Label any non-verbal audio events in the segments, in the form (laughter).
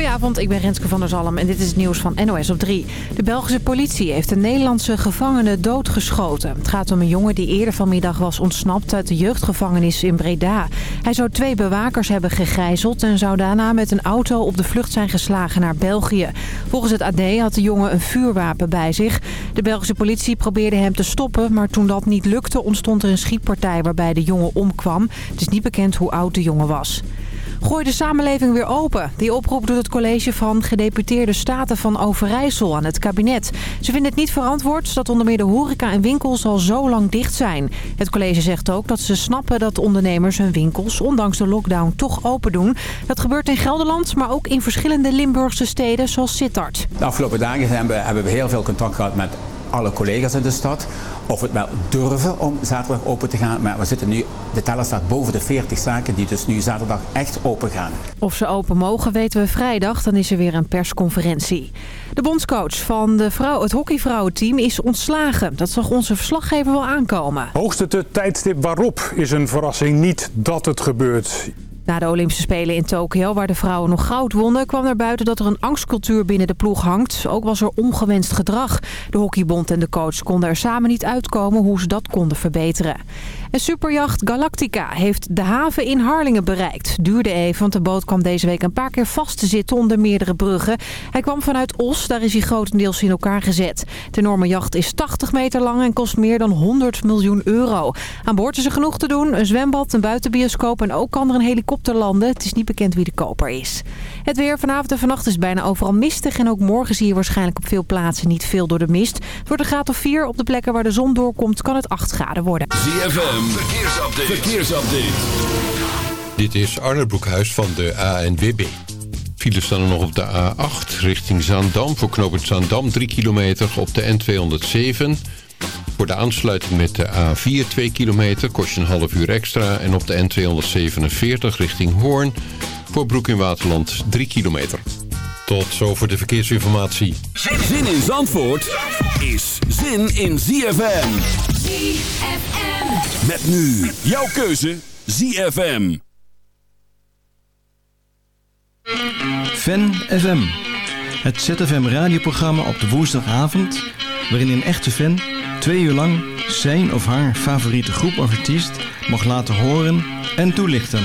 Goedenavond, ik ben Renske van der Zalm en dit is het nieuws van NOS op 3. De Belgische politie heeft een Nederlandse gevangene doodgeschoten. Het gaat om een jongen die eerder vanmiddag was ontsnapt uit de jeugdgevangenis in Breda. Hij zou twee bewakers hebben gegijzeld en zou daarna met een auto op de vlucht zijn geslagen naar België. Volgens het AD had de jongen een vuurwapen bij zich. De Belgische politie probeerde hem te stoppen, maar toen dat niet lukte ontstond er een schietpartij waarbij de jongen omkwam. Het is niet bekend hoe oud de jongen was. Gooi de samenleving weer open. Die oproep doet het college van gedeputeerde staten van Overijssel aan het kabinet. Ze vinden het niet verantwoord dat onder meer de horeca en winkels al zo lang dicht zijn. Het college zegt ook dat ze snappen dat ondernemers hun winkels ondanks de lockdown toch open doen. Dat gebeurt in Gelderland, maar ook in verschillende Limburgse steden zoals Sittard. De afgelopen dagen hebben we heel veel contact gehad met alle collega's in de stad. Of we het wel durven om zaterdag open te gaan. Maar we zitten nu, de teller staat boven de 40 zaken die dus nu zaterdag echt open gaan. Of ze open mogen weten we vrijdag, dan is er weer een persconferentie. De bondscoach van de vrouw, het hockeyvrouwenteam is ontslagen. Dat zag onze verslaggever wel aankomen. Hoogste tijdstip waarop is een verrassing niet dat het gebeurt. Na de Olympische Spelen in Tokio, waar de vrouwen nog goud wonnen... kwam naar buiten dat er een angstcultuur binnen de ploeg hangt. Ook was er ongewenst gedrag. De hockeybond en de coach konden er samen niet uitkomen hoe ze dat konden verbeteren. En superjacht Galactica heeft de haven in Harlingen bereikt. Duurde even, want de boot kwam deze week een paar keer vast te zitten onder meerdere bruggen. Hij kwam vanuit Os, daar is hij grotendeels in elkaar gezet. De enorme jacht is 80 meter lang en kost meer dan 100 miljoen euro. Aan boord is er genoeg te doen, een zwembad, een buitenbioscoop en ook kan er een helikopter landen. Het is niet bekend wie de koper is. Het weer vanavond en vannacht is bijna overal mistig en ook morgen zie je waarschijnlijk op veel plaatsen niet veel door de mist. Het wordt een graad of 4. Op de plekken waar de zon doorkomt kan het 8 graden worden. ZFM, verkeersupdate. verkeersupdate. Dit is Arne Broekhuis van de ANWB. Files staan er nog op de A8 richting Zaandam. Voor knooppunt Zaandam 3 kilometer op de N207. Voor de aansluiting met de A4 2 kilometer kost je een half uur extra. En op de N247 richting Hoorn voor Broek in Waterland 3 kilometer. Tot zover de verkeersinformatie. Zin in Zandvoort is zin in ZFM. ZFM. Met nu jouw keuze ZFM. Fan FM. Het ZFM radioprogramma op de woensdagavond... waarin een echte fan twee uur lang zijn of haar favoriete groep of artiest... mag laten horen en toelichten.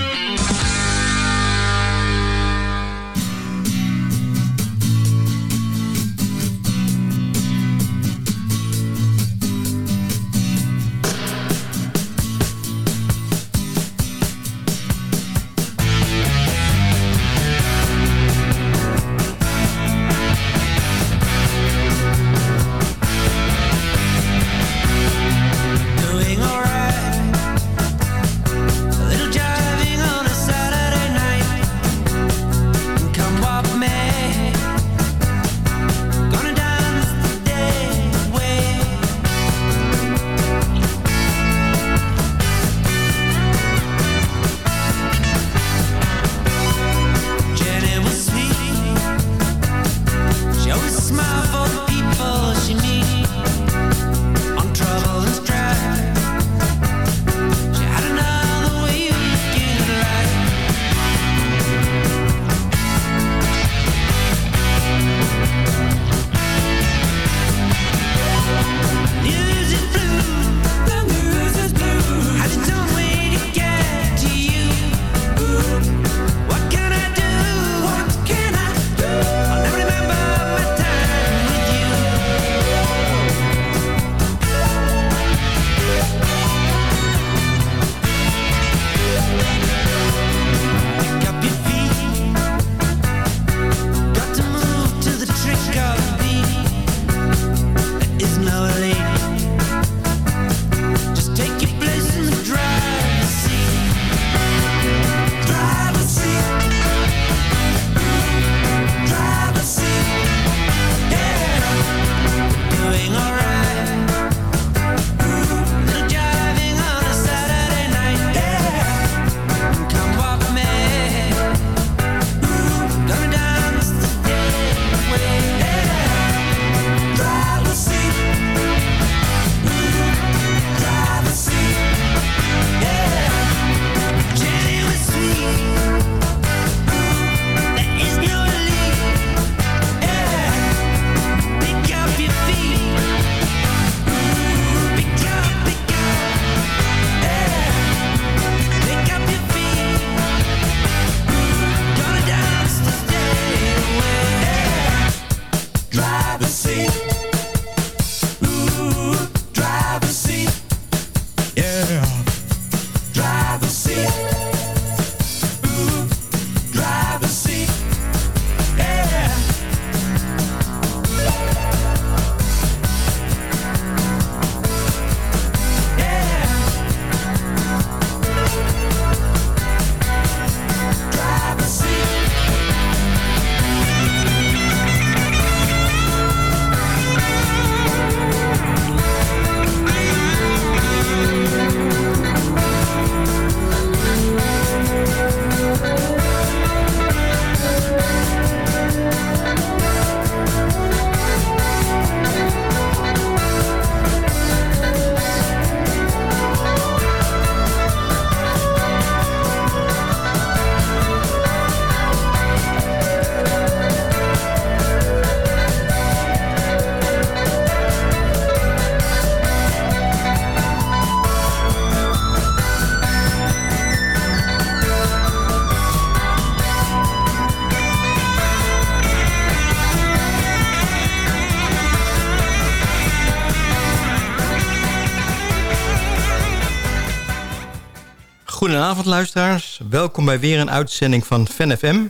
Goedenavond luisteraars, welkom bij weer een uitzending van FanFM.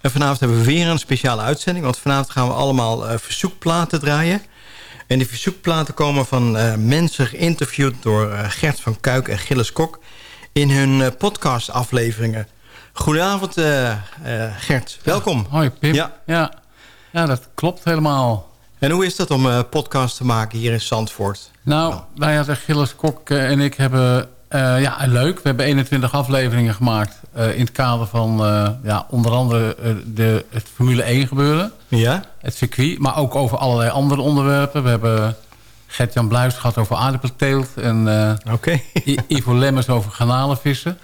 En vanavond hebben we weer een speciale uitzending, want vanavond gaan we allemaal uh, verzoekplaten draaien. En die verzoekplaten komen van uh, mensen geïnterviewd door uh, Gert van Kuik en Gilles Kok in hun podcastafleveringen. Goedenavond Gert, welkom. hoi Pim. Ja. ja. Ja. dat klopt helemaal. En hoe is dat om podcast te maken hier in Zandvoort? Nou, nou. wij hadden Gilles Kok en ik hebben uh, ja, leuk. We hebben 21 afleveringen gemaakt uh, in het kader van uh, ja, onder andere de, het Formule 1 gebeuren. Ja. Het circuit, maar ook over allerlei andere onderwerpen. We hebben Gert-Jan Bluis gehad over aardappelteelt. En okay. Ivo Lemmers over garnalenvissen.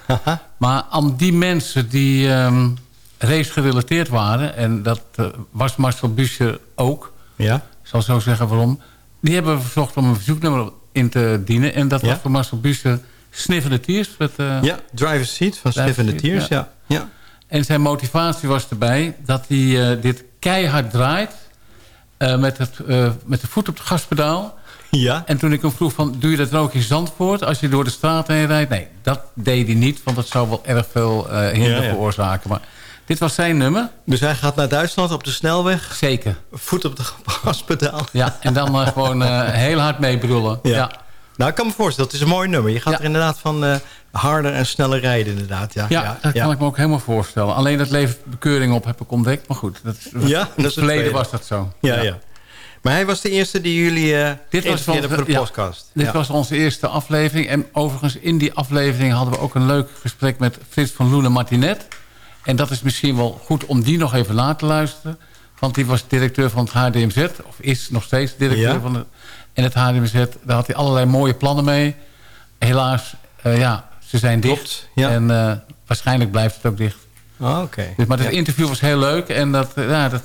maar aan die mensen die um, race gerelateerd waren... en dat was Marcel Buscher ook. Ja. Ik zal zo zeggen waarom. Die hebben we verzocht om een verzoeknummer in te dienen. En dat was voor Marcel Buscher Sniffende Tiers. Met, uh, ja, Driver's Seat van Sniffende Tiers, ja. ja. En zijn motivatie was erbij dat hij uh, dit keihard draait... Uh, met, het, met de voet op het gaspedaal. Ja. En toen ik hem vroeg van, doe je dat dan ook in Zandvoort... als je door de straat heen rijdt? Nee, dat deed hij niet, want dat zou wel erg veel hinder ja, veroorzaken. Maar dit was zijn nummer. Dus hij gaat naar Duitsland op de snelweg? Zeker. Voet op het (laughs) gaspedaal? Ja, en dan gewoon heel hard meebrullen. ja. Nou, ik kan me voorstellen, het is een mooi nummer. Je gaat er inderdaad van uh, harder en sneller rijden, inderdaad. Ja, ja, ja dat kan ik me ook helemaal voorstellen. Alleen dat levert bekeuring op, heb ik ontdekt. Maar goed, dat, ja, in het verleden was dat zo. Ja, ja. Maar hij was de eerste die jullie uh, dit was voor de podcast. Dit was onze eerste aflevering. En overigens in die aflevering hadden we ook een leuk gesprek met Frits van Loenen Martinet. En dat is misschien wel goed om die nog even na te luisteren. Want die was directeur van het HDMZ. Of is nog steeds directeur van het en het HDMZ, daar had hij allerlei mooie plannen mee. Helaas, uh, ja, ze zijn dicht. ja. En uh, waarschijnlijk blijft het ook dicht. Oh, oké. Dus, maar het interview was heel leuk. En dat, uh, ja, dat,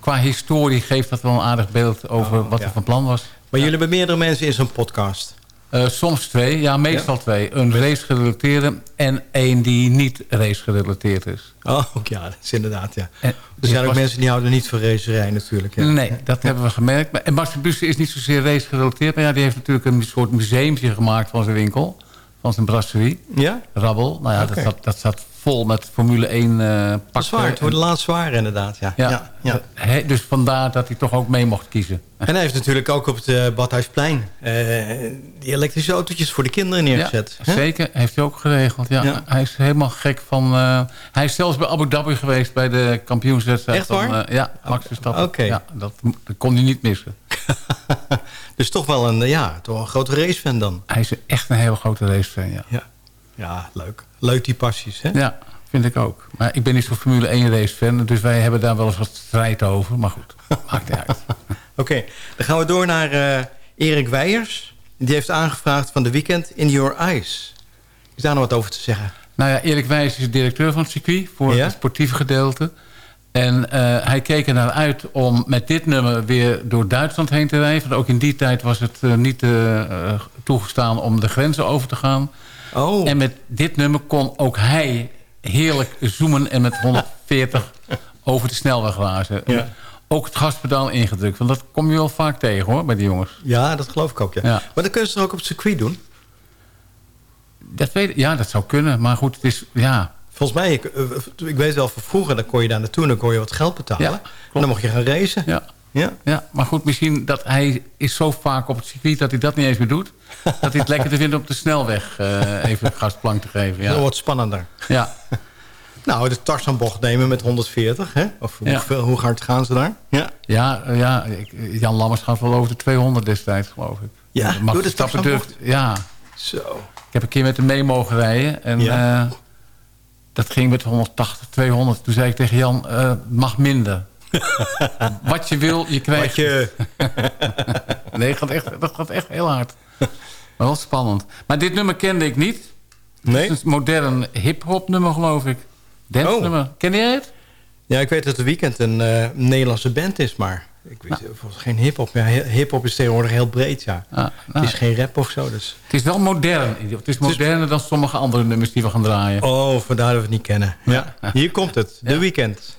qua historie geeft dat wel een aardig beeld over oh, wat er van plan was. Maar jullie hebben meerdere mensen in zo'n podcast? Uh, soms twee, ja, meestal twee. Een race-gerelateerde en één die niet race-gerelateerd is. Oh, ja, dat is inderdaad, ja. En, er zijn ook mensen die houden niet van racerij natuurlijk. Ja. Nee, dat hebben we gemerkt. En Bas Bussen is niet zozeer race-gerelateerd... maar ja, die heeft natuurlijk een soort museumtje gemaakt van zijn winkel. Van zijn brasserie. Ja? Rabbel. Nou ja, okay. dat, zat, dat zat vol met Formule 1 uh, pakken. Zwaar, het wordt laatst zwaar inderdaad, ja. ja, ja, ja. He, dus vandaar dat hij toch ook mee mocht kiezen. En hij heeft natuurlijk ook op het uh, Badhuisplein... Uh, die elektrische autootjes voor de kinderen neergezet. Ja, zeker, heeft hij ook geregeld. Ja. ja. Hij is helemaal gek van... Uh, hij is zelfs bij Abu Dhabi geweest bij de kampioenswedstrijd. Echt waar? Van, ja, Max Verstappen. Oké. Okay. Ja, dat, dat kon hij niet missen. (laughs) dus toch wel een, ja, toch een grote racefan dan. Hij is echt een hele grote racefan, ja. Ja, ja leuk. Leuk die passies, hè? Ja, vind ik ook. Maar ik ben niet zo'n Formule 1 race fan, dus wij hebben daar wel eens wat strijd over. Maar goed, (laughs) maakt niet uit. Oké, okay, dan gaan we door naar uh, Erik Weijers. Die heeft aangevraagd van de weekend In Your Eyes. Is daar nog wat over te zeggen? Nou ja, Erik Weijers is directeur van het circuit voor ja? het sportieve gedeelte. En uh, hij keek er naar uit om met dit nummer weer door Duitsland heen te rijden. Want ook in die tijd was het uh, niet uh, toegestaan om de grenzen over te gaan. Oh. En met dit nummer kon ook hij heerlijk zoomen en met 140 (laughs) over de snelweg razen. Ja. ook het gaspedaal ingedrukt. Want dat kom je wel vaak tegen hoor, bij die jongens. Ja, dat geloof ik ook, ja. Ja. Maar dan kunnen ze er ook op het circuit doen. Dat weet, ja, dat zou kunnen. Maar goed, het is... Ja, Volgens mij, ik, eh, ik weet wel van vroeger, dan kon je daar naartoe... en dan kon je wat geld betalen. Ja, en dan mocht je gaan racen. ja, Ja. ja, maar goed, misschien dat hij is zo vaak op het circuit... dat hij dat niet eens meer doet. dat hij het lekker te vindt om op de snelweg eh, even een gasplank te geven. Dat Ja, wordt spannender. ja. (laughs) Nou, de Tarzanbocht nemen met 140, hè? Of Ja. hoeveel, hoe hard gaan ze daar? Ja. Ja, eh, ja ik- Jan Lammers gaat wel over de 200 destijds, geloof ik. Ja, Max door de durft- Ja, Zo. ik heb een keer met hem mee mogen rijden. En Ja. Dat ging met 180, 200. Toen zei ik tegen Jan, eh, mag minder. (laughs) Wat je wil, je krijgt. Je... (laughs) Nee, dat gaat, echt, dat gaat echt heel hard. Maar wel spannend. Maar dit nummer kende ik niet. Nee? Het is een modern hip-hop nummer, geloof ik. Dance Oh. nummer. Ken jij het? Ja, ik weet dat het weekend een eh, Nederlandse band is, maar... Ik weet Nou. volgens geen hip-hop. Ja, hi- hip-hop is tegenwoordig heel breed, ja. Ah, Het nou, is geen rap of zo, dus... het is wel modern. Het is moderner dan sommige andere nummers die we gaan draaien. Oh, vandaar dat we het niet kennen. Ja. Hier komt het. De Ja. weekend.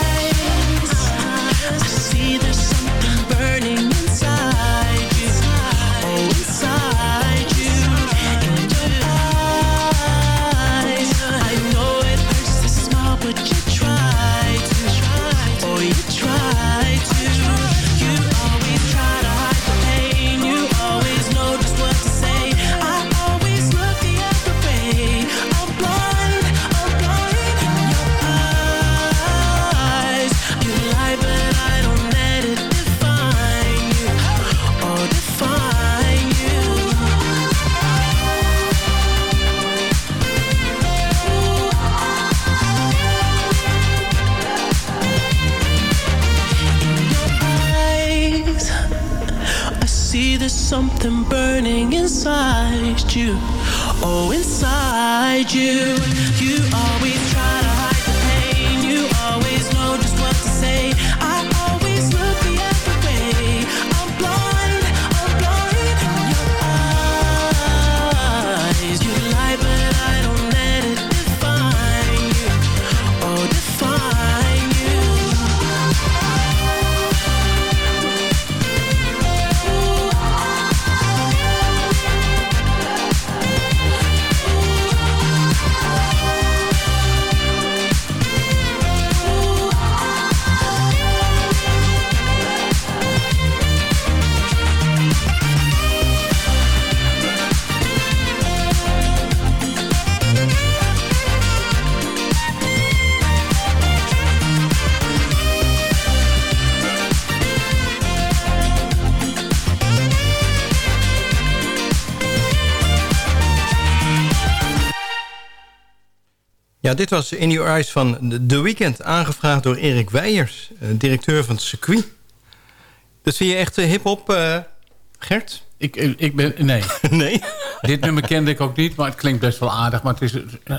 Ja, dit was In Your Eyes van The Weekend, aangevraagd door Erik Weijers, eh, directeur van het circuit. Dat zie je echt uh, hip-hop, uh, Gert? Ik, ik ben, nee. (laughs) nee? Dit nummer kende ik ook niet, maar het klinkt best wel aardig. Maar het is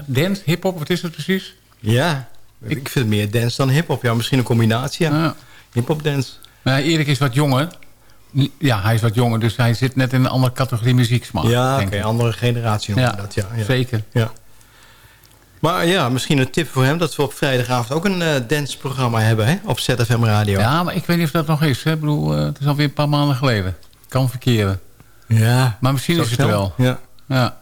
dance, hip-hop, wat is het precies? Ja, ik, ik vind meer dance dan hip-hop. Ja, misschien een combinatie, ja. ja. Hip-hop dance. Erik is wat jonger. Ja, hij is wat jonger, dus hij zit net in een andere categorie muzieksmaak. Ja, oké, okay, andere generatie. Ja, dat, ja, ja, zeker. Ja. Maar ja, misschien een tip voor hem... dat we op vrijdagavond ook een uh, danceprogramma hebben hè, op ZFM Radio. Ja, maar ik weet niet of dat nog is. Hè? Ik bedoel, uh, het is alweer een paar maanden geleden. Kan verkeren. Ja. Maar misschien is het er wel. Ja. ja.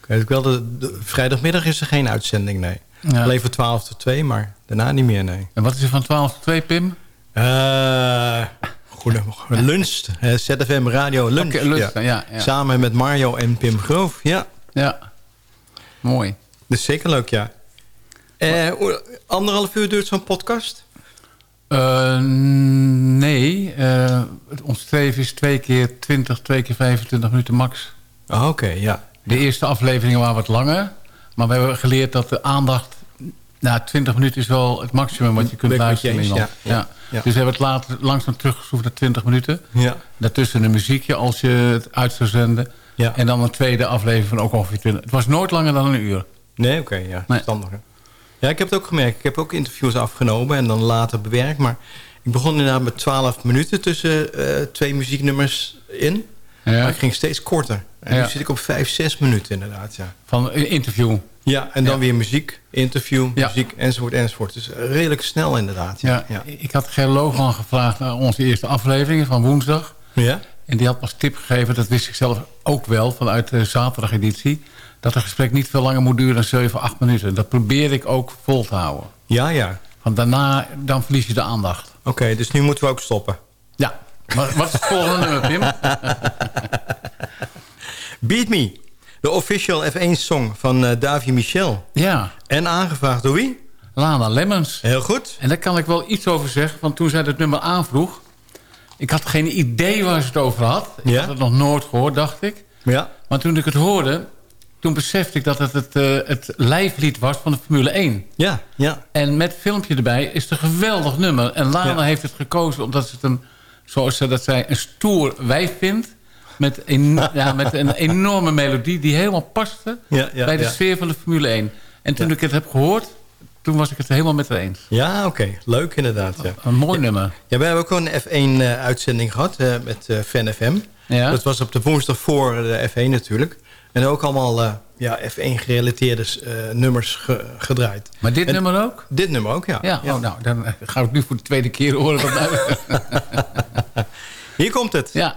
Ik weet wel, de, de, vrijdagmiddag is er geen uitzending, nee. Ja. Alleen van 12 tot 2, maar daarna niet meer, nee. En wat is er van 12 tot 2, Pim? Uh, Goedemorgen. Lunch. ZFM Radio Lunch. Okay, lunch ja. Ja, ja. Samen met Mario en Pim Groof. Ja. Ja. Mooi. Dat is zeker leuk, ja. Uh, anderhalf uur duurt zo'n podcast? Uh, nee. Uh, ons streven is twee keer 20, twee keer 25 minuten max. Oh, Oké, okay, ja. De eerste afleveringen waren wat langer. Maar we hebben geleerd dat de aandacht... Nou, 20 minuten is wel het maximum wat je kunt luisteren. Eens, ja, ja, ja. Ja. Dus we hebben het later langzaam teruggeschroefd naar 20 minuten. Ja. Daartussen een muziekje als je het uit zou zenden. Ja. En dan een tweede aflevering van ook ongeveer 20. Het was nooit langer dan een uur. Nee, oké, okay, ja. Nee. Standaard. Ja, ik heb het ook gemerkt. Ik heb ook interviews afgenomen en dan later bewerkt. Maar ik begon inderdaad met 12 minuten tussen uh, twee muzieknummers in. Ja. Maar ik ging steeds korter. En Ja. nu zit ik op 5, 6 minuten inderdaad, ja. Van een interview. Ja, en dan Ja. weer muziek, interview, muziek, enzovoort, enzovoort. Dus redelijk snel inderdaad, ja. Ja. Ik had Ger Logan gevraagd naar onze eerste aflevering van woensdag. Ja? En die had als tip gegeven, dat wist ik zelf ook wel vanuit de zaterdageditie... dat een gesprek niet veel langer moet duren dan 7, 8 minuten. Dat probeer ik ook vol te houden. Ja, ja. Want daarna dan verlies je de aandacht. Oké, dus nu moeten we ook stoppen. Ja. Maar wat is het volgende nummer, Pim? (laughs) Beat Me, de official F1-song van eh Davy Michel. Ja, En aangevraagd door wie? Lana Lemmens. Heel goed. En daar kan ik wel iets over zeggen. Want toen zij het nummer aanvroeg... ik had geen idee waar ze het over had. Ik Ja? had het nog nooit gehoord, dacht ik. Ja. Maar toen ik het hoorde... toen besefte ik dat het het, eh, het lijflied was van de Formule 1. Ja, ja. En met filmpje erbij is het een geweldig nummer. En Lana Ja. heeft het gekozen omdat ze het een... zoals ze dat zei, een stoer wijf vindt. Met, een, (laughs) ja, met een enorme melodie die helemaal paste... Ja, ja, bij de sfeer van de Formule 1. En toen ik het heb gehoord... toen was ik het helemaal met haar eens. Ja, oké. Leuk inderdaad. Ja. Een mooi nummer. Ja, wij hebben ook een F1-uitzending gehad eh, met eh Fan FM. Ja? Dat was op de woensdag voor de F1 natuurlijk. En ook allemaal eh, ja, F1-gerelateerde eh, nummers ge- gedraaid. Maar dit En- nummer ook? Dit nummer ook, ja. Ja, Oh, nou, dan ga ik het nu voor de tweede keer horen. (laughs) Hier komt het. ja.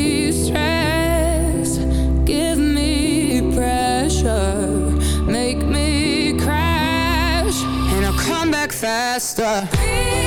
faster.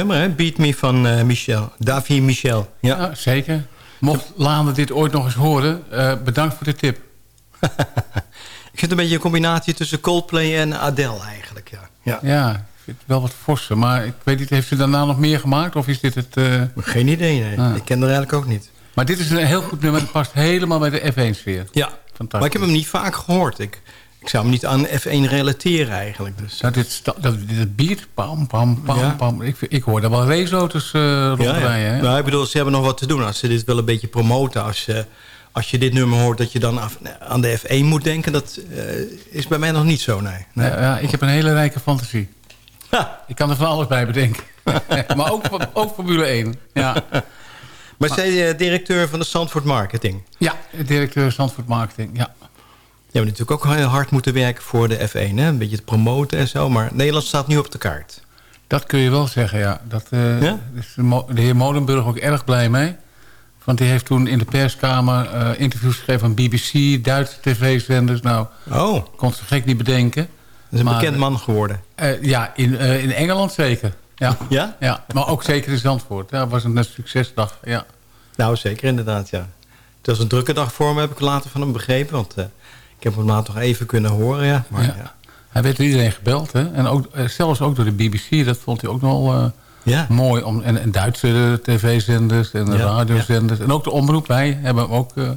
Nummer, hè? Beat Me van eh, Michel. Davy Michel. Ja. Ja, zeker. Mocht Lane dit ooit nog eens horen, eh, bedankt voor de tip. (laughs) Ik vind het een beetje een combinatie tussen Coldplay en Adele eigenlijk. Ja. Ja. Ja, ik vind het wel wat forser. Maar ik weet niet, heeft ze daarna nog meer gemaakt? Of is dit het... eh, Geen idee, nee. Ah. Ik ken er eigenlijk ook niet. Maar dit is een heel goed nummer. Het past helemaal bij de F1-sfeer. Ja, Fantastisch. maar ik heb hem niet vaak gehoord. Ik, ik zou hem niet aan F1 relateren eigenlijk. Dus. Nou, dit, dat, dit beat, pam, pam, pam, Ja. pam. Ik, ik hoor daar wel raceauto's eh Ja, rondrijden. ja. hè? Nou, ik bedoel, ze hebben nog wat te doen. Als ze dit wel een beetje promoten. Als je, als je dit nummer hoort dat je dan af- aan de F1 moet denken. Dat eh, is bij mij nog niet zo, nee. nee. Ja, ja, ik heb een hele rijke fantasie. Ha. Ik kan er van alles bij bedenken. (laughs) maar ook, ook Formule 1. Ja, Maar zij de directeur van de Zandvoort Marketing. ja directeur Zandvoort Marketing. Ja. Je hebt natuurlijk ook heel hard moeten werken voor de F1. Hè? Een beetje te promoten en zo. Maar Nederland staat nu op de kaart. Dat kun je wel zeggen, ja. Dat, eh, Ja? is de, heer Molenburg ook erg blij mee. Want die heeft toen in de perskamer eh, interviews gegeven van BBC, Duitse tv-zenders. Nou, Oh, kon ze gek niet bedenken. dat is een Maar- bekend man geworden. Eh, ja, in, in Engeland zeker. Ja. (laughs) Ja? ja, maar ook zeker in Zandvoort. Ja, was een succesdag. Ja. Nou, zeker inderdaad, ja. Het was een drukke dag voor me, heb ik later van hem begrepen. Want ik heb hem later nog even kunnen horen, ja. Maar, Ja. Hij werd door iedereen gebeld. Hè? En ook, eh, zelfs ook door de BBC. Dat vond hij ook nog eh, Ja. mooi. Om, en, en Duitse tv-zenders en de Ja, radiozenders. En ook de omroep. Wij hebben hem ook eh,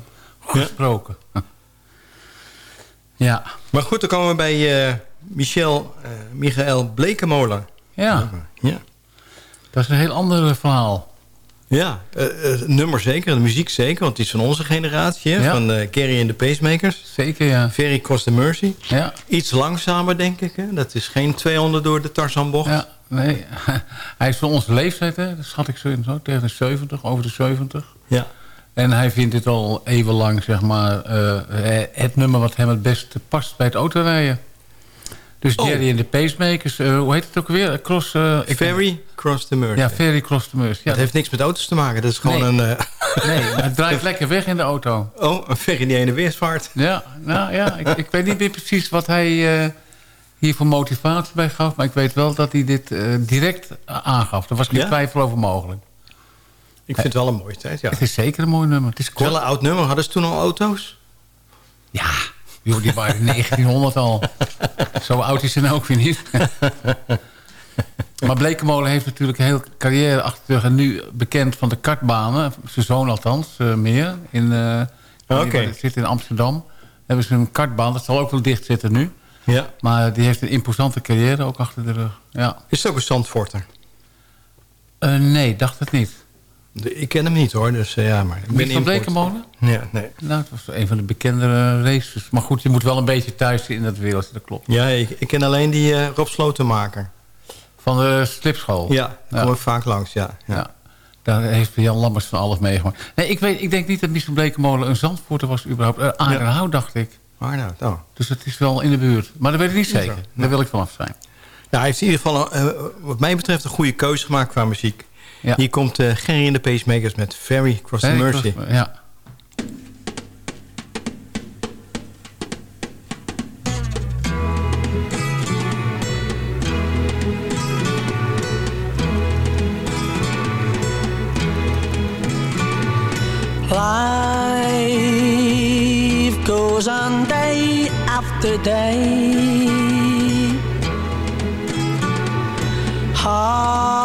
gesproken. (laughs) Ja. Maar goed, dan komen we bij eh, Michel, eh Michael Blekemolen. ja, Ja. dat is een heel ander verhaal. Ja, het nummer zeker, de muziek zeker, want die is van onze generatie, hè, Ja. van eh Kerry en de Pacemakers. Zeker, ja. Very Cross the Mercy. Ja, Iets langzamer, denk ik. Hè? Dat is geen 200 door de Tarzanbocht. ja nee. (laughs) Hij is van onze leeftijd, hè. Dat schat ik zo in, zo, tegen de 70, over de 70. Ja. En hij vindt dit al eeuwenlang, zeg maar, het nummer wat hem het beste past bij het autorijden. Dus Oh. Jerry en de Pacemakers, eh, hoe heet het ook weer? Cross... eh, ik- Very Cross the Mercy. Ja, Ferry Cross the Meuse. Ja, dat heeft niks met auto's te maken. Dat is gewoon Nee. een... eh, (laughs) Nee, het draait (laughs) lekker weg in de auto. oh, een ferry die ene weersvaart. Ja, nou ja, ik, ik weet niet meer precies wat hij hier voor motivatie bij gaf. Maar ik weet wel dat hij dit direct aangaf. Er was geen Ja? twijfel over mogelijk. Ik vind het wel een mooie tijd, ja. Het is zeker een mooi nummer. Het is Het is wel een oud nummer. Hadden ze toen al auto's? Ja, joh, die waren in 1900 al. Zo oud is ze nou ook weer niet. maar Blekemolen heeft natuurlijk een hele carrière achter de rug. En nu bekend van de kartbanen. Zijn zoon althans, eh, meer. In, Oké. Het zit in Amsterdam. Hebben ze een kartbaan. Dat zal ook wel dicht zitten nu. Ja. Maar die heeft een imposante carrière ook achter de rug. Ja. Is het ook een Zandvoorter? Eh, nee, dacht het niet. Ik ken hem niet hoor, dus eh, ja, maar ik ben van import. Blekemolen? Ja, nee. Nou, het was een van de bekendere races. Maar goed, je moet wel een beetje thuis in dat wereld. Dat klopt. Ja, ik, ik ken alleen die eh, Rob Slotenmaker. Van de slipschool. Ja, daar kom ik vaak langs, ja. ja. Ja. Daar heeft Jan Lammers van alles meegemaakt. Nee, ik, weet, ik denk niet dat Michel Blekemolen een Zandvoorter was überhaupt. Uh, Aardenhout, dacht ik. Maar nou, oh. Dus het is wel in de buurt. Maar dat weet ik niet zeker. Daar wil ik vanaf zijn. Nou, hij heeft in ieder geval, eh, wat mij betreft, een goede keuze gemaakt qua muziek. Ja. Hier komt eh Gerry en de Pacemakers met Very Cross the Hè, ik Mercy. was- Ja. Life goes on day after day. Hearts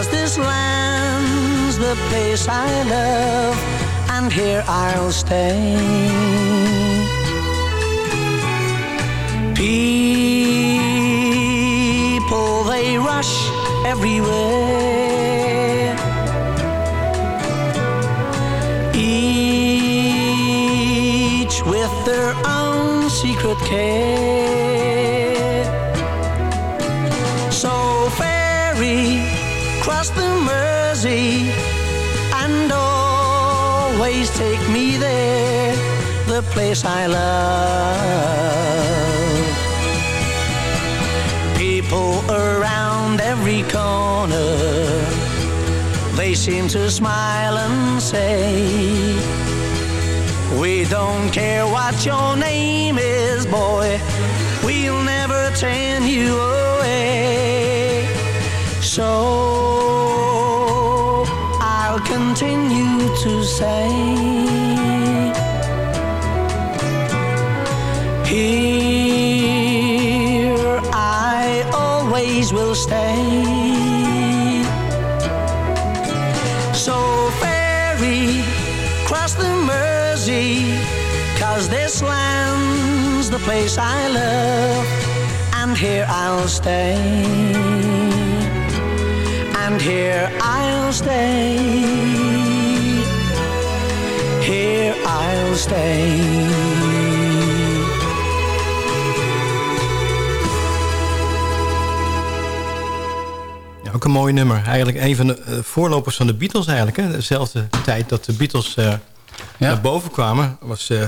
cause this land's the place I love, and here I'll stay. People, they rush everywhere. Each with their own secret care. Ferry, cross the Mersey, and always take me there, the place I love. People around every corner, they seem to smile and say, We don't care what your name is, boy, we'll never turn you away. So continue to say, Here I always will stay. So ferry, cross the Mersey, cause this land's the place I love, and here I'll stay. And here I'll stay. Here I'll stay. Ja, ook een mooi nummer. Eigenlijk een van de eh, voorlopers van de Beatles eigenlijk. Hè? Dezelfde tijd dat de Beatles eh, naar boven kwamen... was eh,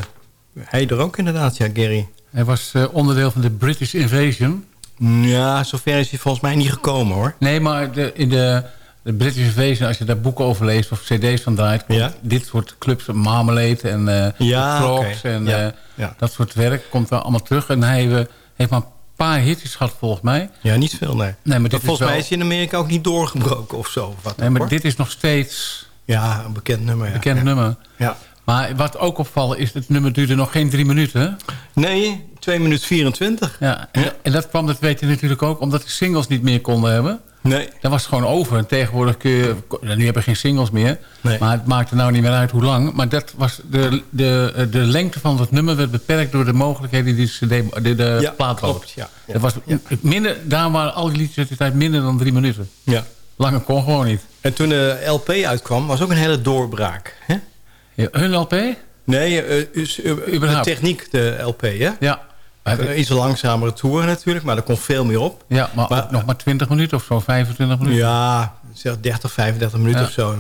hij er ook inderdaad, ja, Gary. Hij was eh, onderdeel van de British Invasion. Ja, zover is hij volgens mij niet gekomen hoor. Nee, maar de, in de, de British Invasion, als je daar boeken over leest of cd's van draait... komt Ja. dit soort clubs, Marmalade en eh Ja, en Ja, eh, ja. dat soort werk komt er allemaal terug. En hij eh, heeft maar een paar hitjes gehad volgens mij. Ja, niet veel, nee. Nee, maar volgens wel- mij is hij in Amerika ook niet doorgebroken of zo. of Wat Nee, maar hoor. dit is nog steeds Ja, een bekend nummer. Bekend nummer. Ja. Maar wat ook opvallen is, het nummer duurde nog geen drie minuten. Nee, 2 minuten 24. Ja, en, en dat kwam, dat weet je natuurlijk ook, omdat de singles niet meer konden hebben. Nee. Dat was gewoon over. En tegenwoordig kun je... Nu hebben we geen singles meer. Nee. Maar het maakte nou niet meer uit hoe lang. Maar dat was de, de, de lengte van het nummer werd beperkt door de mogelijkheden die de, de, de Ja, plaat bood. ja, ja. Dat was minder, daar waren al die liedjes uit die tijd minder dan drie minuten. Ja. Langer kon gewoon niet. En toen de LP uitkwam, was ook een hele doorbraak. Hè? Ja, hun LP? Nee, is, eh, de techniek, de LP, hè? Ja. Eh, Iets langzamere tour natuurlijk, maar er kon veel meer op. Ja, maar, nog maar 20 minuten of zo, 25 minuten. Ja, zeg 30, 35 minuten Ja. of zo.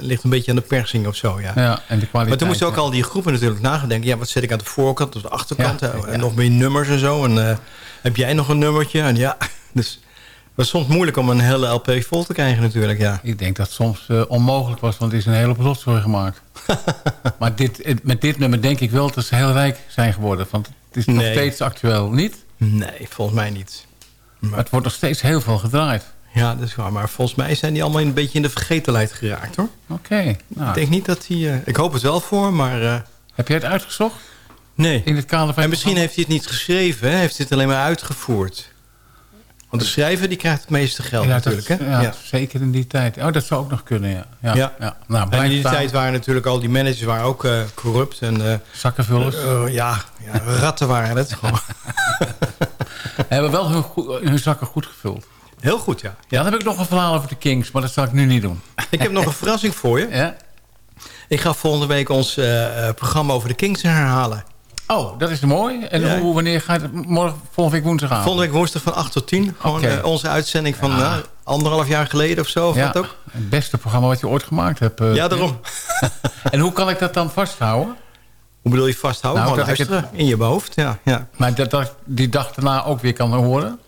Ligt een beetje aan de persing of zo, ja. Ja, en de kwaliteit. Maar toen moesten ook ja. al die groepen natuurlijk nagedenken. Ja, wat zet ik aan de voorkant of de achterkant? Hè? En nog meer nummers en zo. En eh, heb jij nog een nummertje? En ja, (laughs) dus was soms moeilijk om een hele LP vol te krijgen natuurlijk, ja. Ik denk dat het soms eh, onmogelijk was, want er is een hele rotzooi gemaakt. (laughs) maar dit, eh, met dit nummer denk ik wel dat ze heel rijk zijn geworden. Want het is nog steeds actueel, niet? Nee, volgens mij niet. Maar het wordt nog steeds heel veel gedraaid. Ja, dat is waar. Maar volgens mij zijn die allemaal een beetje in de vergetelheid geraakt, hoor. Oké. nou, Ik denk niet dat hij... eh, ik hoop het wel voor, maar... Heb jij het uitgezocht? nee. In het kader van En misschien heeft hij het niet geschreven, hè? heeft hij het alleen maar uitgevoerd. Want de schrijver die krijgt het meeste geld ja, natuurlijk, hè? ja, zeker in die tijd. Oh, dat zou ook nog kunnen, ja. Ja, Ja. ja. Nou, En in die tijd waren natuurlijk al die managers waren ook eh, corrupt. En, eh, Zakkenvullers. eh, ja, ja, ratten waren het (laughs) gewoon. hebben wel hun, hun zakken goed gevuld. Heel goed, ja. Ja, dan heb ik nog een verhaal over de Kings, maar dat zal ik nu niet doen. Ik heb nog een verrassing voor je. Ja? Ik ga volgende week ons programma over de Kings herhalen. Oh, dat is mooi. En Ja. hoe, wanneer gaat het? Morgen, volgende week woensdagavond? Volgende week woensdag van 8 tot 10. Gewoon eh, onze uitzending van Ja. eh, anderhalf jaar geleden of zo. Of ja, wat ook. het beste programma wat je ooit gemaakt hebt. eh. Ja, daarom. (laughs) En hoe kan ik dat dan vasthouden? Hoe bedoel je vasthouden? Nou, Gewoon ik het- luisteren in je hoofd. Ja, ja. Maar dat, die dag daarna ook weer kan horen?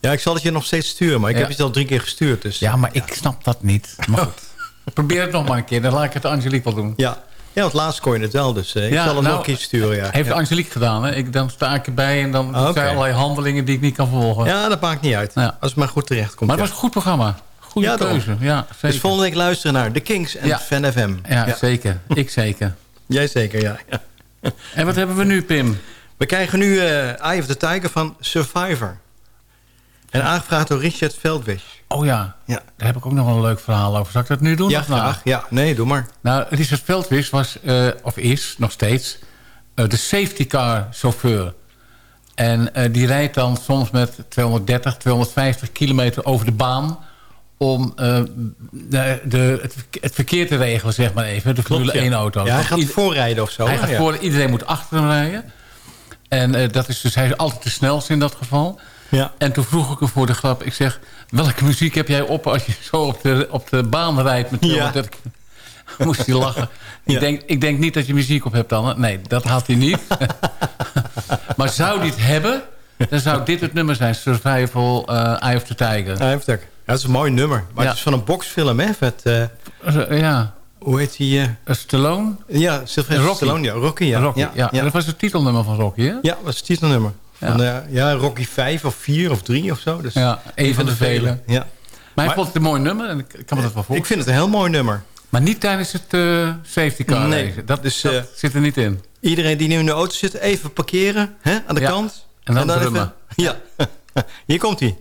ja, ik zal het je nog steeds sturen. Maar ik heb je al drie keer gestuurd. Dus. Ja, maar ik snap dat niet. Maar goed. (laughs) Probeer het nog maar een keer. Dan laat ik het Angelique wel doen. Ja, ja want laatst kon je het wel. Dus eh, ik Ja, zal hem nou, nog een keer sturen. Ja. Heeft ja. Angelique gedaan. Hè? Ik, dan sta ik erbij en dan Ah, oké. zijn allerlei handelingen die ik niet kan volgen. ja, dat maakt niet uit. Als het maar goed terecht komt. maar het was een goed programma. Goede Ja, daarom. keuze. Ja, zeker. Dus volgende week luisteren naar The Kings en. Fan FM. Ja, zeker. Ik zeker. (laughs) Jij zeker, ja. ja. (laughs) En wat hebben we nu, Pim? We krijgen nu eh Eye of the Tiger van Survivor. En aangevraagd door Richard Veldwisch. Oh ja, Ja, daar heb ik ook nog wel een leuk verhaal over. Zal ik dat nu doen? ja of nou? graag. Ja, nee, doe maar. Nou, Richard Veldwis was, eh, of is nog steeds, eh, de safety car chauffeur. En eh, die rijdt dan soms met 230, 250 kilometer over de baan... om de, de, het, verke- het verkeer te regelen, zeg maar even. De Formule ja. 1 auto. Ja, hij gaat voorrijden of zo. Hij gaat ja. voor, iedereen moet achter hem rijden. En dat is dus, hij is altijd de snelste in dat geval. Ja. En toen vroeg ik hem voor de grap, ik zeg... welke muziek heb jij op als je zo op de, op de baan rijdt met Ja. 230? (laughs) moest hij lachen. Ik, denk, ik denk niet dat je muziek op hebt dan. Nee, dat had hij niet. (laughs) maar zou hij het hebben, dan zou dit het nummer zijn. Survival uh, Eye of the Tiger. Eye of the Tiger. Ja, dat is een mooi nummer. Maar Ja. het is van een boxfilm, hè? Met, eh, ja. hoe heet die? eh? Stallone? Ja, Sylvester. Stallone. Ja, Rocky, ja. Rocky, ja, ja. ja. Dat was het titelnummer van Rocky, hè? Ja, dat was het titelnummer. Van, ja. ja, Rocky 5 of 4 of 3 of zo. Dus Ja, een van de vele. Ja. Maar hij vond het een mooi nummer en ik kan me dat wel voor. Ik vind het een heel mooi nummer. Maar niet tijdens het eh, safety car Nee, race. Dat, dus, dat eh, zit er niet in. Iedereen die nu in de auto zit, even parkeren hè, aan de Ja, kant. en dan drummen. even, Ja, (laughs) hier komt hij.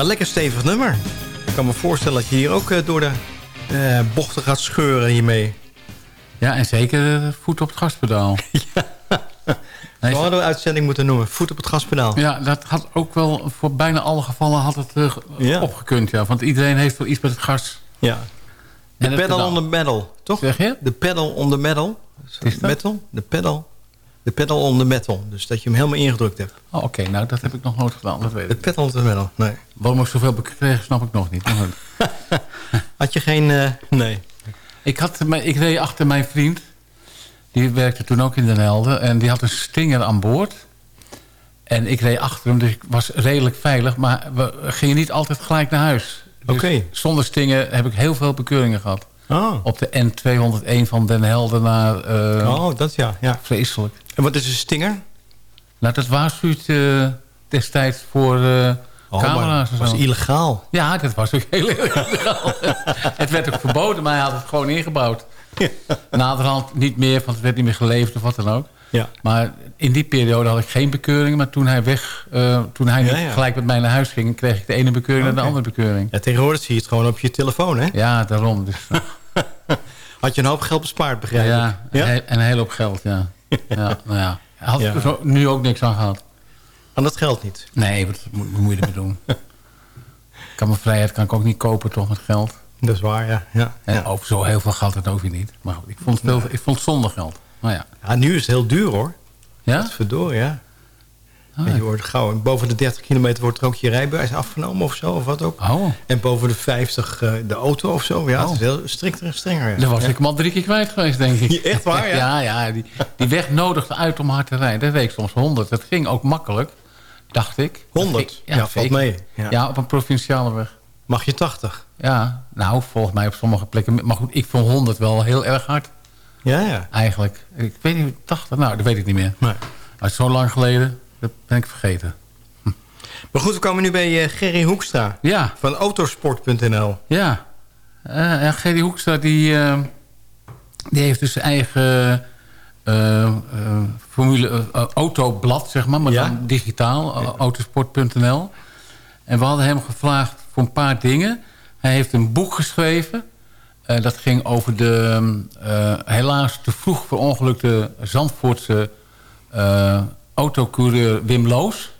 Ja, lekker stevig nummer. Ik kan me voorstellen dat je hier ook eh, door de eh, bochten gaat scheuren hiermee. Ja, en zeker eh, voet op het gaspedaal. (laughs) Zo hadden we uitzending moeten noemen. Voet op het gaspedaal. Ja, dat had ook wel voor bijna alle gevallen had het eh, Ja. opgekund. Ja. Want iedereen heeft wel iets met het gas. Ja. De pedal on the metal, toch? Zeg je? De pedal on the metal. Is? Metal? De pedal. De pedal on the metal. Dus dat je hem helemaal ingedrukt hebt. Oh, Oké, nou dat heb ik nog nooit gedaan, dat weet De ik. pedal on the metal, nee. Waarom ik zoveel gekregen, snap ik nog niet. (laughs) Had je geen... eh, nee. Ik, had, ik reed achter mijn vriend. Die werkte toen ook in Den Helder. En die had een stinger aan boord. En ik reed achter hem, dus ik was redelijk veilig. Maar we gingen niet altijd gelijk naar huis. Dus Oké. Zonder stinger heb ik heel veel bekeuringen gehad. Oh. Op de N201 van Den Helder naar... eh, oh, dat ja, ja. Vreselijk. En wat is een stinger? Nou, dat waarschuwt eh, destijds voor eh Oh, camera's en dat was illegaal. Ja, dat was ook heel erg (laughs) illegaal. het werd ook verboden, maar hij had het gewoon ingebouwd. Naderhand niet meer, want het werd niet meer geleverd of wat dan ook. Ja. Maar in die periode had ik geen bekeuringen. Maar toen hij weg, toen hij Ja, ja. gelijk met mij naar huis ging... kreeg ik de ene bekeuring naar Oké. de andere bekeuring. Ja, tegenwoordig zie je het gewoon op je telefoon, hè? Ja, daarom. Dus, (laughs) (laughs) Had je een hoop geld bespaard, begrijp ik? ja, Ja? En, en een hele hoop geld, ja. ja, nou ja. Had ik Ja. er nu ook niks aan gehad. Aan dat geld niet. Nee, wat moet, je ermee doen? (laughs) kan mijn vrijheid kan ik ook niet kopen, toch, met geld. Dat is waar, ja. ja. En over zo heel veel geld het ook weer niet. Maar goed, ik vond het, veel, ik vond het zonder geld. Maar ja. Ja, nu is het heel duur, hoor. Ja? Dat verdorie, ja. Ah, En je wordt gauw, boven de 30 kilometer wordt er ook je rijbewijs afgenomen of zo, of wat ook. Oh, En boven de 50 eh, de auto of zo. Ja, Oh. het is heel strikter en strenger. Ja. daar was Ja. ik hem al drie keer kwijt geweest, denk ik. (laughs) Echt waar, ja? ja, ja, die, die weg nodigde uit om hard te rijden. Dat reed ik soms 100. Dat ging ook makkelijk, dacht ik. 100? Dat ging- Ja, valt mee. Ja. Op een provinciale weg. Mag je 80? Ja, nou, volgens mij op sommige plekken. Maar goed, ik vond 100 wel heel erg hard, Ja, ja. eigenlijk. Ik weet niet, 80, nou, dat weet ik niet meer. Nee. Maar zo lang geleden, dat ben ik vergeten. Maar goed, we komen nu bij eh, Gerry Hoekstra Ja, van autosport.nl. Ja, Eh en Gerry Hoekstra die, eh, die heeft dus zijn eigen formule autoblad, zeg maar, maar Ja? dan digitaal, autosport.nl. En we hadden hem gevraagd voor een paar dingen. Hij heeft een boek geschreven. Dat ging over de helaas te vroeg verongelukte Zandvoortse autocoureur Wim Loos.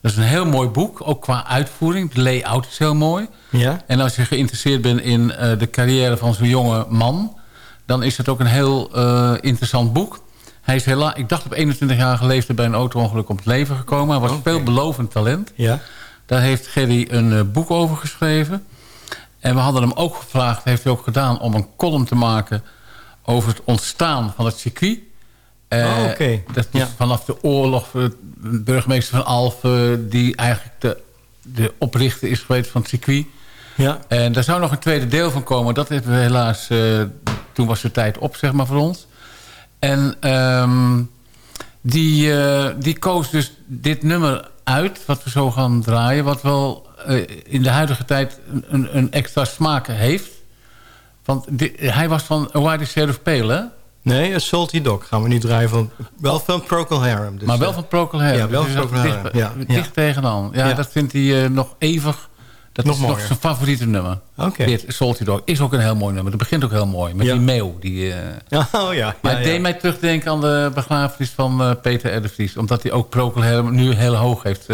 Dat is een heel mooi boek, ook qua uitvoering. De layout is heel mooi. Ja? En als je geïnteresseerd bent in eh, de carrière van zo'n jonge man... dan is het ook een heel eh, interessant boek. Hij is helaas, ik dacht op 21-jarige leeftijd bij een auto-ongeluk om het leven gekomen. Hij was veelbelovend talent. Ja? Daar heeft Gerry een eh, boek over geschreven. En we hadden hem ook gevraagd, heeft hij ook gedaan... om een column te maken over het ontstaan van het circuit. Eh, Oh. Dat is Ja. vanaf de oorlog, eh, de burgemeester van Alphen... die eigenlijk de, de oprichter is geweest van het circuit. Ja? En daar zou nog een tweede deel van komen. Dat hebben we helaas... eh, toen was de tijd op, zeg maar, voor ons. En ehm, die, die koos dus dit nummer uit... wat we zo gaan draaien... wat wel in de huidige tijd een, een extra smaak heeft. Want hij was van A Wide Shade of Pale, hè? Nee, een Salty Dog gaan we nu draaien van... Wel van Procol Harum. Dus, maar wel eh, van Procol Harum. Ja, wel Dus van Procol Harum, Dicht, ja, dicht ja. tegenaan. Ja, dat vindt hij eh, nog eeuwig... Dat Nog is nog mooier. zijn favoriete nummer. Oké. Dit, Salty Dog, is ook een heel mooi nummer. Dat begint ook heel mooi. Met die meeuw. Die, eh, (laughs) Oh ja. maar het deed mij terugdenken aan de begrafenis van Peter R. de. Omdat hij ook Procol Harum nu heel hoog heeft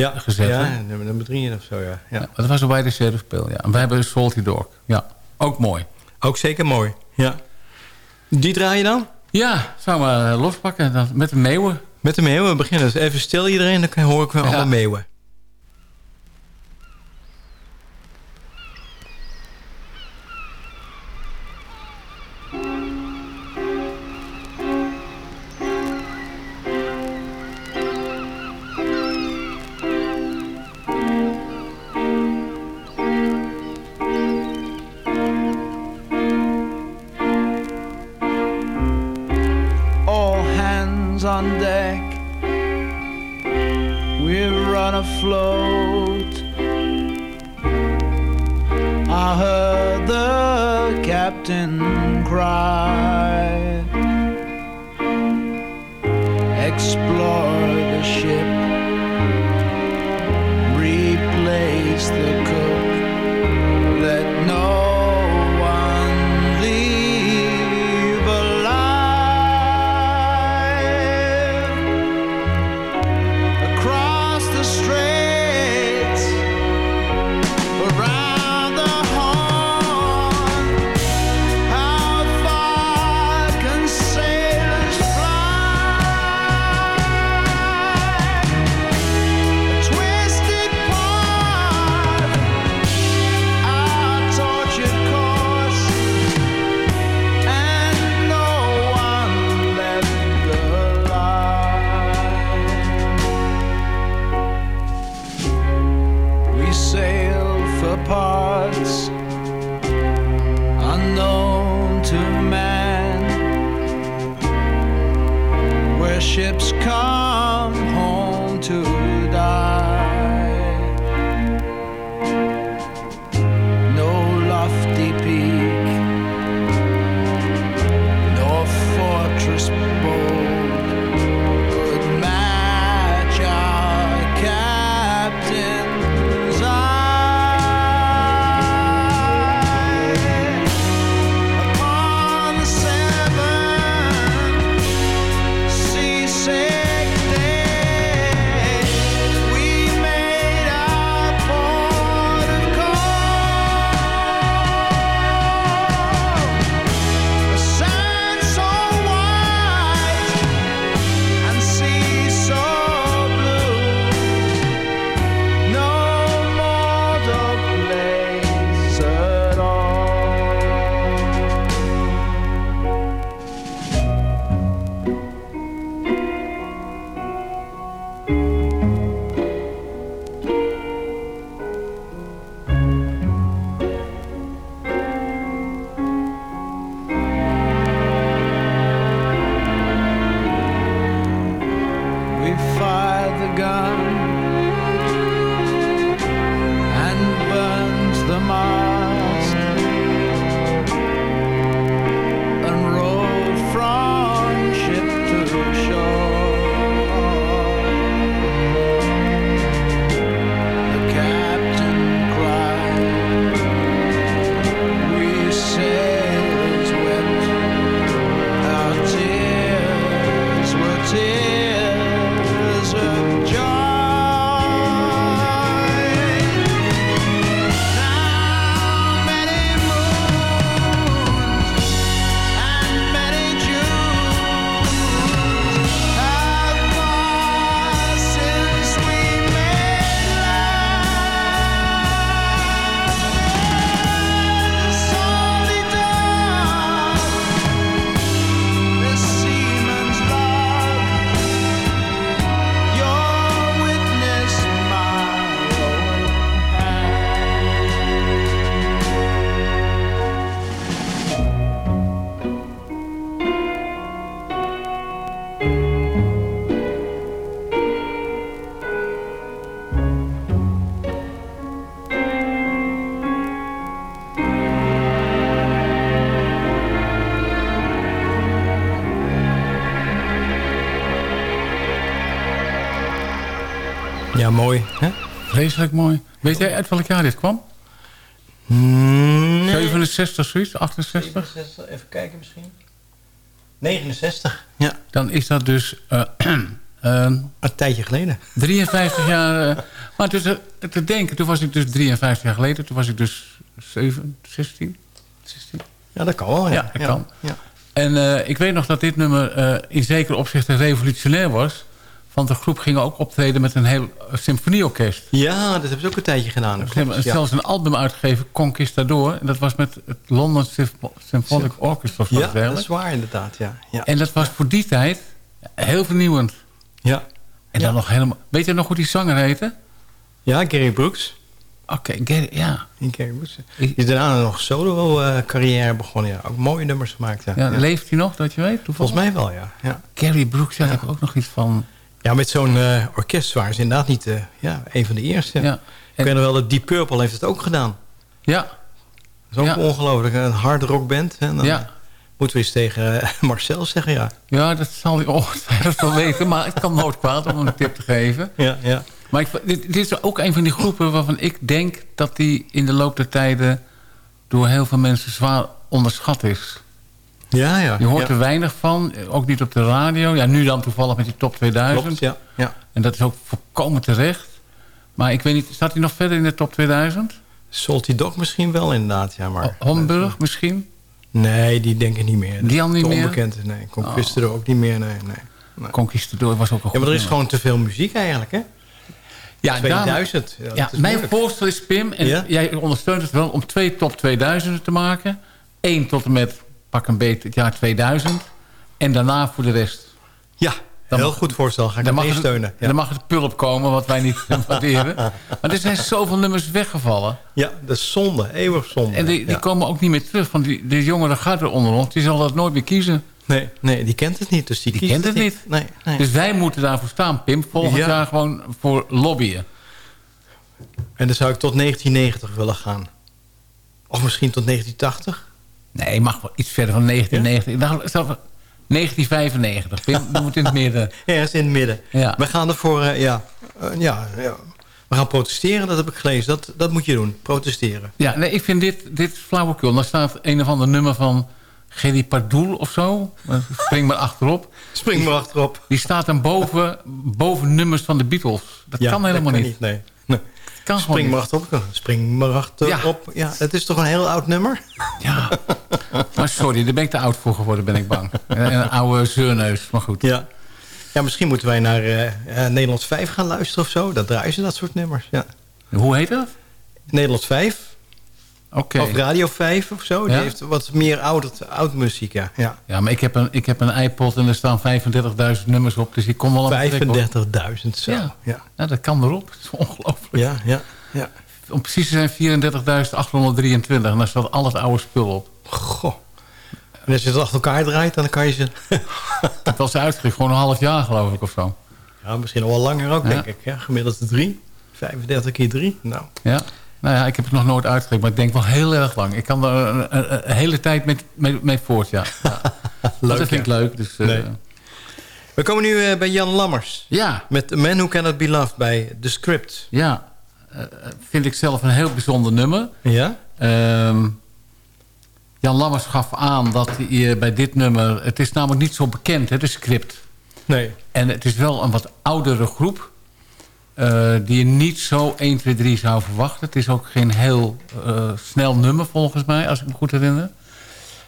ja. gezet. Ja, nummer, nummer drie of zo, ja. ja. Dat was een Shade of Pale, ja. En wij hebben Salty Dog. Ja, ook mooi. Ook zeker mooi. Ja. Die draai je dan? Ja, maar eh, lospakken. Dan, met de meeuwen. Met de meeuwen. We beginnen dus even stil iedereen. Dan hoor ik wel Ja. allemaal meeuwen. Afloat. I heard the captain cry. Ja, mooi. Hè? Vreselijk mooi. Weet jij uit welk jaar dit kwam? Nee. 67, zoiets? 68? 67, even kijken misschien. 69. Ja. Dan is dat dus... eh, (clears throat) ehm, Een tijdje geleden. 53 jaar... eh, maar dus, te denken, toen was ik dus 53 jaar geleden. Toen was ik dus 7, 16. 16. Ja, dat kan wel. Ja, Ja, dat kan. Ja. En eh, ik weet nog dat dit nummer eh, in zekere opzichten revolutionair was. Want de groep ging ook optreden met een heel symfonieorkest. ja, dat hebben ze ook een tijdje gedaan. Ze hebben ja. zelfs een album uitgegeven, Conquistador. En dat was met het London Sympho- Symphonic Orchestra. of Ja, dat is waar inderdaad. Ja. Ja. En dat was voor die tijd heel vernieuwend. ja. En dan nog helemaal... Weet je nog hoe die zanger heette? ja, Gary Brooks. Oké, Gary- ja. In Gary Brooks. Die is daarna nog solo eh, carrière begonnen. Ja. Ook mooie nummers gemaakt. Ja. ja. Leeft hij nog, dat je weet? Toevallig? Volgens mij wel, ja. Ja, Gary Brooks, daar heb ik ook nog iets van... ja met zo'n eh, orkest waren ze inderdaad niet eh, ja, een van de eerste. Ja. Ik weet nog wel dat Deep Purple heeft het ook gedaan. Ja, Dat is ook Ja. ongelooflijk. Een hard rock band. En dan Ja. moeten we eens tegen eh, (laughs) Marcel zeggen, ja. ja, dat zal hij (laughs) ongetwijfeld wel weten. Maar het kan nooit kwaad om een tip te geven. Ja, ja. Maar ik, dit, dit is ook een van die groepen waarvan ik denk... dat die in de loop der tijden door heel veel mensen zwaar onderschat is. Ja, ja. Je hoort ja. er weinig van, ook niet op de radio. Ja, nu dan toevallig met die top 2000. Klopt, ja. ja. En dat is ook volkomen terecht. Maar ik weet niet, staat hij nog verder in de top 2000? Salty Dog misschien wel inderdaad, ja. Maar, Homburg misschien? Nee, die denk ik niet meer. Die al niet meer? onbekend, nee. Conquistador ook niet meer, nee. nee. Conquistador was ook een Ja, maar er is gewoon te veel muziek eigenlijk, hè? Ja, 2000. Ja, mijn moeilijk. voorstel is, Pim, en Ja? jij ondersteunt het wel... om twee top 2000 te maken. Eén tot en met, pak een beetje, het jaar 2000. En daarna voor de rest. Ja, Dan heel mag- goed voorstel. Ga ik Dan mag, het, steunen. Ja. dan mag het pulp komen, wat wij niet (laughs) waarderen. Maar er zijn zoveel nummers weggevallen. ja, dat is zonde. Eeuwig zonde. En die, die ja. komen ook niet meer terug. Want die, de jongere gaat er onder ons. Die zal dat nooit meer kiezen. nee, nee, die kent het niet. Dus die, Die kiest kent het niet. Nee, nee. Dus wij moeten daarvoor staan, Pim. Volgend Ja. jaar gewoon voor lobbyen. En dan zou ik tot 1990 willen gaan. Of misschien tot 1980. Nee, je mag wel iets verder van 1990. Nou, zelfs 1995. Pim, dan moet in het midden. (laughs) Ergens in het midden. Ja. We gaan ervoor, eh, ja, eh, ja, ja. We gaan protesteren, dat heb ik gelezen. Dat, dat moet je doen, protesteren. Ja, nee, ik vind dit, dit flauwekul. Daar staat een of ander nummer van Gerry Pardoel of zo. Spring maar achterop. Spring maar achterop. Die staat dan boven, boven nummers van de Beatles. Dat Ja, kan helemaal kan niet. nee. Kan Spring maar achterop. Spring maar achterop. Ja. het is toch een heel oud nummer? Ja. Maar sorry, daar ben ik te oud voor geworden, ben ik bang. En Een oude zeurneus, maar goed. Ja. Ja, misschien moeten wij naar eh, Nederland 5 gaan luisteren of zo. Dat draaien ze dat soort nummers. Ja. Hoe heet dat? Nederland 5 Of Radio 5 of zo. Die Ja? heeft wat meer oud, oud muziek, ja. ja. Ja, maar ik heb, een, ik heb een iPod en er staan 35.000 nummers op. Dus ik kom wel aan het trek, hoor. 35.000 zo. Ja. Ja. Nou, dat kan erop. (laughs) Dat is ongelooflijk. Ja, ja, ja. Om precies te zijn 34.823. En daar staat al het oude spul op. Goh. En als je het achter elkaar draait, dan kan je ze... (laughs) Dat was uitgegeven, gewoon een half jaar geloof ik of zo. Ja, misschien al wel langer ook, denk ik. Ja, gemiddeld drie. 35 keer drie. Nou, Ja. Nou ja, ik heb het nog nooit uitgegeven, maar ik denk wel heel erg lang. Ik kan er een, een- een hele tijd mee, mee, mee voort, ja. (laughs) ja. leuk. dat vind ik leuk. Dus, eh. We komen nu eh, bij Jan Lammers. Ja, Met Man Who Cannot Be Loved bij The Script. ja. Eh, vind ik zelf een heel bijzonder nummer. Ja? Ehm, Jan Lammers gaf aan dat hij eh, bij dit nummer... Het is namelijk niet zo bekend, hè, de script. Nee. En het is wel een wat oudere groep... eh, die je niet zo 1, 2, 3 zou verwachten. Het is ook geen heel eh, snel nummer volgens mij, als ik me goed herinner.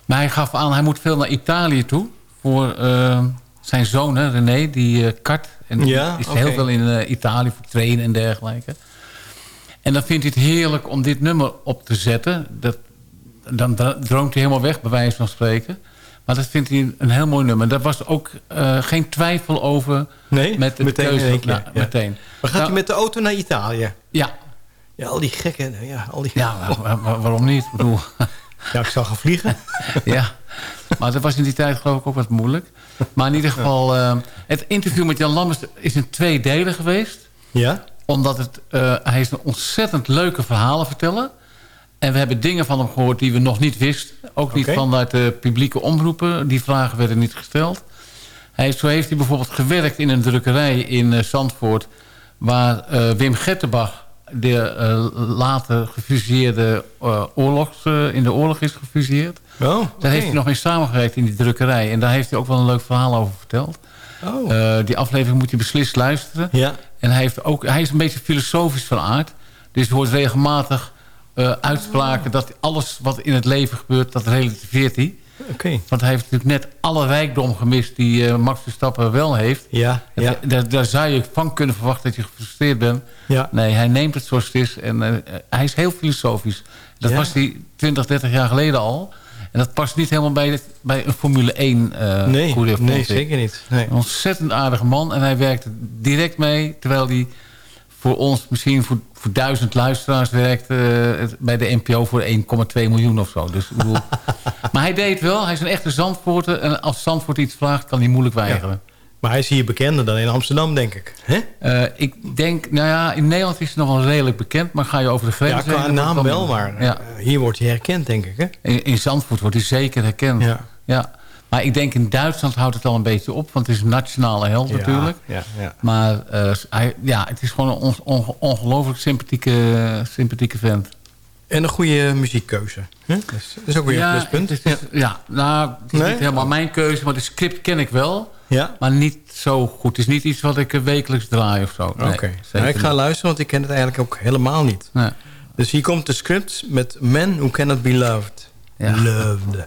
Maar hij gaf aan, hij moet veel naar Italië toe... voor eh, zijn zoon, hè, René, die kart. En die Ja, is heel veel in Italië voor trainen en dergelijke. En dan vindt hij het heerlijk om dit nummer op te zetten. Dat, dan droomt hij helemaal weg, bij wijze van spreken. Maar dat vindt hij een heel mooi nummer. Daar was ook eh, geen twijfel over Nee? met de meteen keuze. keer. Ja, ja. meteen. Maar gaat Nou, hij met de auto naar Italië? Ja, Ja, al die gekken. Ja, al die... ja waar- waar- waar- waarom niet? Ik bedoel, (laughs) ja ik zou gaan vliegen. (laughs) ja. Maar dat was in die tijd geloof ik ook wat moeilijk. Maar in ieder geval, eh, het interview met Jan Lammers is in twee delen geweest. Ja? Omdat het, eh, hij is een ontzettend leuke verhalen vertellen. En we hebben dingen van hem gehoord die we nog niet wisten. Ook niet vanuit de publieke omroepen. Die vragen werden niet gesteld. Hij, zo heeft hij bijvoorbeeld gewerkt in een drukkerij in eh, Zandvoort... Waar eh, Wim Gettenbach, de eh, later gefuseerde uh, oorlogs, in de oorlog is gefuseerd. Oh, okay. Daar heeft hij nog in samengewerkt in die drukkerij. En daar heeft hij ook wel een leuk verhaal over verteld. Oh. die aflevering moet je beslist luisteren. Ja. En hij, heeft ook, hij is een beetje filosofisch van aard. Dus je hoort regelmatig uitspraken dat alles wat in het leven gebeurt, dat relativeert hij. Okay. Want hij heeft natuurlijk net alle rijkdom gemist die uh, Max Verstappen wel heeft. Ja, ja. Daar, daar, zou je van kunnen verwachten dat je gefrustreerd bent. Ja. Nee, hij neemt het zoals het is. En uh, hij is heel filosofisch. Dat Ja. was hij 20, 30 jaar geleden al. En dat past niet helemaal bij, bij een Formule 1 uh, Nee, nee zeker niet. Nee. Een ontzettend aardige man. En hij werkte direct mee. Terwijl hij voor ons misschien voor, voor duizend luisteraars werkte... eh, bij de NPO voor 1,2 miljoen of zo. Dus, bedoel, (laughs) maar hij deed wel. Hij is een echte Zandvoorter. En als Zandvoort iets vraagt, kan hij moeilijk weigeren. Maar hij is hier bekender dan in Amsterdam, denk ik. Hè? Eh, ik denk, nou ja, in Nederland is hij nog wel redelijk bekend. Maar ga je over de grens Ja, qua naam wel, maar Ja. eh, hier wordt hij herkend, denk ik. Hè? In, in Zandvoort wordt hij zeker herkend. Ja. Ja. Maar ik denk in Duitsland houdt het al een beetje op. Want het is een nationale held Ja, natuurlijk. ja, ja. Maar eh, hij, ja, het is gewoon een on- on- ongelooflijk sympathieke, sympathieke vent. En een goede muziekkeuze. Hè? Dat, is, dat is ook weer een pluspunt. het is, ja. nou, het is Nee? niet helemaal mijn keuze. Maar de script ken ik wel. Ja? Maar niet zo goed. Het is niet iets wat ik eh, wekelijks draai of zo. Oké. Nee, Nou, zeker ik ga niet. luisteren, want ik ken het eigenlijk ook helemaal niet. Nee. Dus hier komt de script met Men Who Cannot Be Loved. Ja. Loved.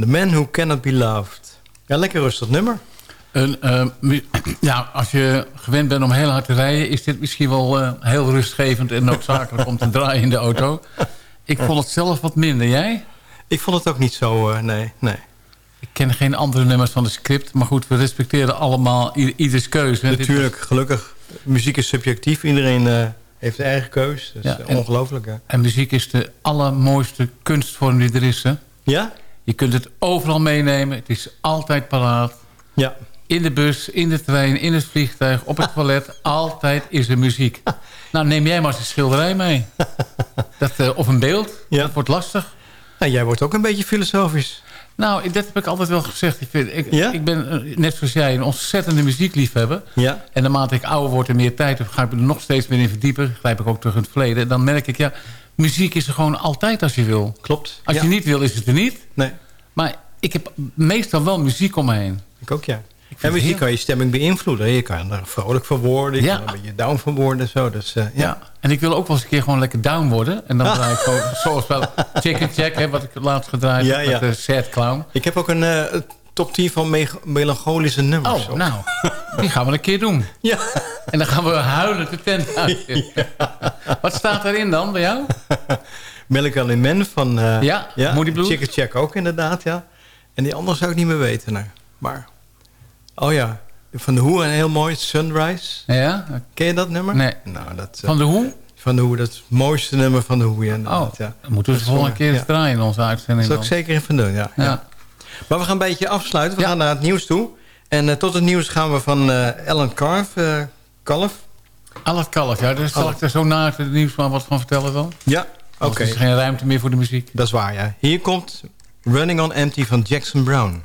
The Man Who Cannot Be Loved. Ja, lekker rustig nummer. Eh, mu- (clears throat) ja, als je gewend bent om heel hard te rijden... is dit misschien wel eh, heel rustgevend en noodzakelijk om te draaien in de auto. Ik vond het zelf wat minder. Jij? Ik vond het ook niet zo, eh, nee, nee. Ik ken geen andere nummers van de script. Maar goed, we respecteren allemaal ieders keuze. Natuurlijk, gelukkig. Muziek is subjectief. Iedereen eh, heeft zijn eigen keus. Dat is Ja, ongelooflijk, hè? En muziek is de allermooiste kunstvorm die er is. Hè? Ja? Je kunt het overal meenemen. Het is altijd paraat. Ja. In de bus, in de trein, in het vliegtuig, op het toilet. (laughs) altijd is er muziek. Nou, neem jij maar eens een schilderij mee. (laughs) Dat, eh, of een beeld. Dat wordt lastig. Nou, jij wordt ook een beetje filosofisch. Nou, dat heb ik altijd wel gezegd. Ik, vind, ik, ik ben, eh, net zoals jij, een ontzettende muziekliefhebber. Ja. En naarmate ik ouder word en meer tijd heb... ga ik me er nog steeds meer in verdiepen. Grijp ik ook terug in het verleden. Dan merk ik, ja, muziek is er gewoon altijd als je wil. Klopt. Als Ja. je niet wil, is het er niet. Nee. Maar ik heb meestal wel muziek om me heen. Ik ook, ja. En muziek kan je stemming beïnvloeden. Je kan er vrolijk van worden. Je Ja. kan er een beetje down van worden. en Zo. Dus, eh, ja. Ja. En ik wil ook wel eens een keer gewoon lekker down worden. En dan (laughs) draai ik gewoon, zoals wel Chicken Check, hè, wat ik laatst gedraaid Ja, heb met de Sad Clown. Ik heb ook een eh, top 10 van me- melancholische nummers. Oh, nou, die gaan we een keer doen. (laughs) Ja. En dan gaan we huilen de tent uit. (laughs) Wat staat erin dan bij jou? (laughs) Melancholy Man van eh Ja, Moody Blues. Chicken Check ook inderdaad, ja. En die andere zou ik niet meer weten. Nou. Maar, oh ja, van de Hoe een heel mooi, Sunrise. Ja? Ken je dat nummer? Nee. Nou, dat, eh, Van de Hoe? Van de Hoe, dat is het mooiste nummer van de Hoe, ja. Oh, ja. moeten we de volgende keer eens Ja. draaien in onze uitzending. Dat zou ik zeker even doen, ja. Ja. Maar we gaan een beetje afsluiten. We gaan naar het nieuws toe. En eh, tot het nieuws gaan we van eh Ellen Carf, eh Kalf. Al het kalf, ja. Dus zal Al- ik er zo na het nieuws maar wat van vertellen dan? Ja, oké. Anders is er geen ruimte meer voor de muziek. Dat is waar, ja. Hier komt Running on Empty van Jackson Brown.